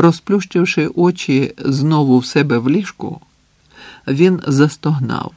Розплющивши очі знову в себе в ліжку, він застогнав.